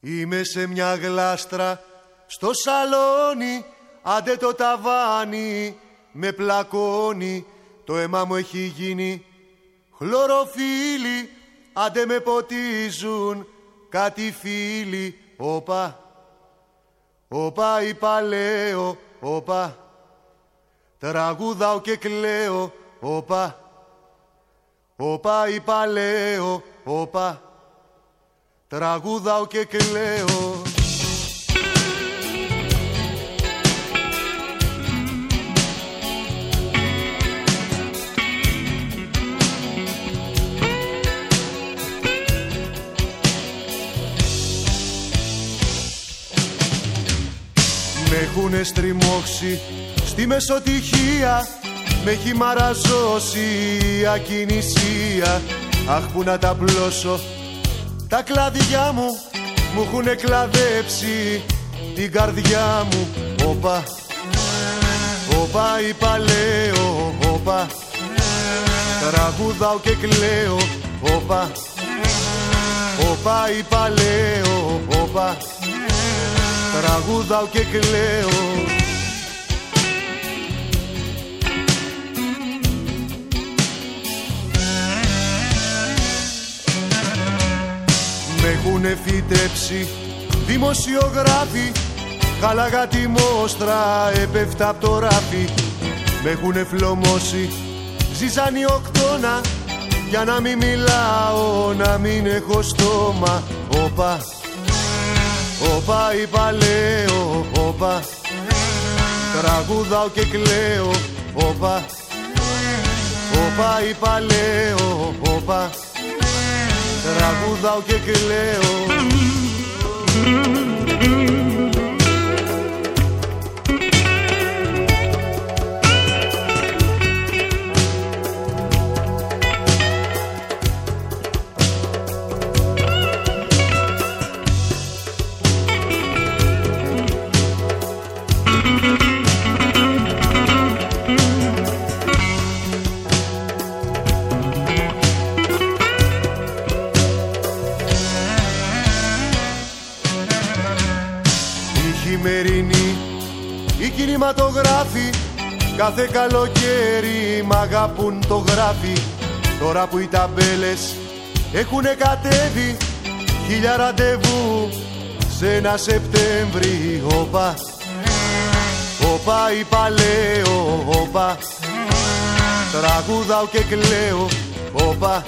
Είμαι σε μια γλάστρα στο σαλόνι Άντε το ταβάνι με πλακώνει. Το αίμα μου έχει γίνει χλωροφύλλι Άντε με ποτίζουν κάτι φίλοι. Όπα, όπα είπα λέω, όπα Τραγουδάω και κλαίω, όπα Όπα είπα λέω, όπα Τραγουδάω και κλαίω. Με έχουνε στριμώξει στη μεσοτυχία Με έχει μαραζώσει η ακινησία. Αχ που να τα πλώσω τα κλαδιά μου μου έχουνε κλαδέψει την καρδιά μου. Όπα, όπα είπα λέω, όπα. Τραγουδάω και κλαίω, όπα. Όπα είπα λέω, όπα. Τραγουδάω και κλαίω Με έχουνε φυτέψει. Δημοσιογράφοι Χάλαγα τη μόστρα έπεφτα απ' το ράφι. Με έχουνε φλωμώσει ζυζάνι οκτώνα. Για να μην μιλάω, να μην έχω στόμα. Όπα, όπα είπα λέω, όπα. Τραγουδάω και κλαίω, όπα. Όπα είπα λέω, όπα Τραγουδάω και κλαίω χειμερινή, οι κινηματογράφοι Κάθε καλοκαίρι μ' αγαπούν το γράφει. Τώρα που οι ταμπέλες έχουνε κατέβει Χίλια ραντεβού σε ένα Σεπτέμβρη. Όπα, όπα είπα λέω, όπα. Τραγουδάω και κλαίω, όπα